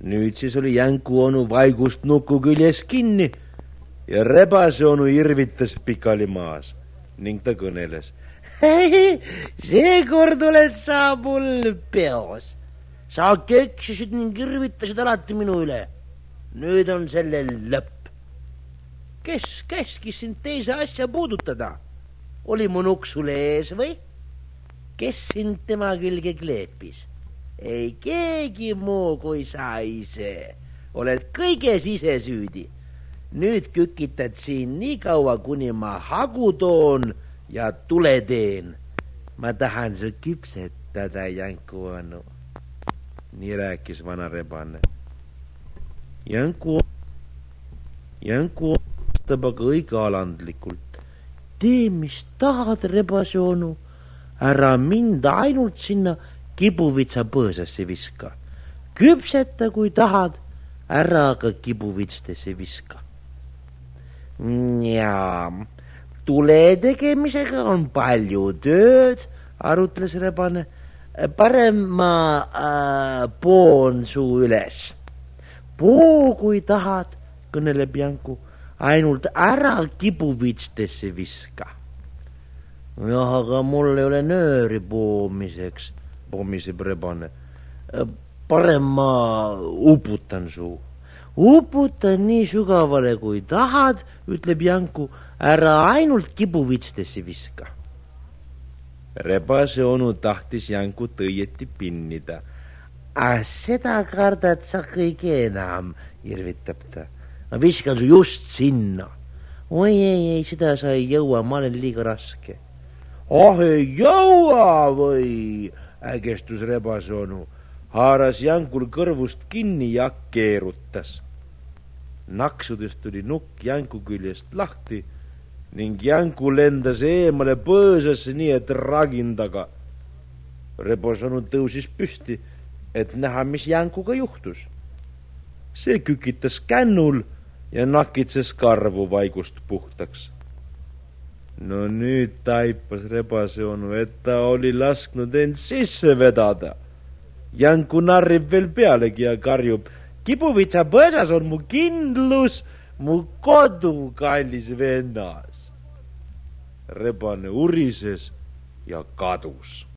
nüüd siis oli Jänku onu vaigust nuku küljes kinni ja rebase onu irvitas pikali maas ning ta kõneles. seekord oled sa mul peos. sa keksisid ning irvitasid alati minu üle. nüüd on sellel lõpp. kes käskis sind teise asja puudutada? oli mu nukk sul ees või? kes sind tema külge kleepis? Ei keegi muu kui sa ise. oled kõiges ise süüdi. nüüd kükitad siin nii kaua, kuni ma hagu toon ja tule teen. ma tahan su küpsetada, Janku onu. nii rääkis vana rebane. Janku, Janku vastab aga õige alandlikult. tee, mis tahad, rebase onu, ära mind ainult sinna kibuvitsa põõsasse viska. küpseta, kui tahad, ära aga kibuvitstesse viska. jaa, tule tegemisega on palju tööd, arutles rebane. parem ma äh, poon su üles. poo, kui tahad, kõneleb Janku, ainult ära kibuvitstesse viska. jah, aga mul ei ole nööri poomiseks pomiseb rebane. parem ma uputan su. uputan nii sügavale, kui tahad, ütleb Janku, ära ainult kibuvitstesse viska. rebase onu tahtis Jankut õieti pinnida. ah, seda kardad sa kõige enam, irvitab ta. ma viskan su just sinna. oi ei, ei, seda sa ei jõua, ma olen liiga raske. ah, ei jõua või? Ägestus rebase onu, haaras Jankul kõrvust kinni ja keerutas. naksudest tuli nukk Janku küljest lahti ning Janku lendas eemale põõsasse, nii et ragin taga. rebase onu tõusis püsti, et näha, mis Jankuga juhtus. see kükitas kännul ja nakitses karvu vaigust puhtaks no nüüd taipas rebase onu, et ta oli lasknud end sisse vedada. Janku narrib veel pealegi ja karjub. kibuvitsa põõsas on mu kindlus, mu kodu, kallis vennas. rebane urises ja kadus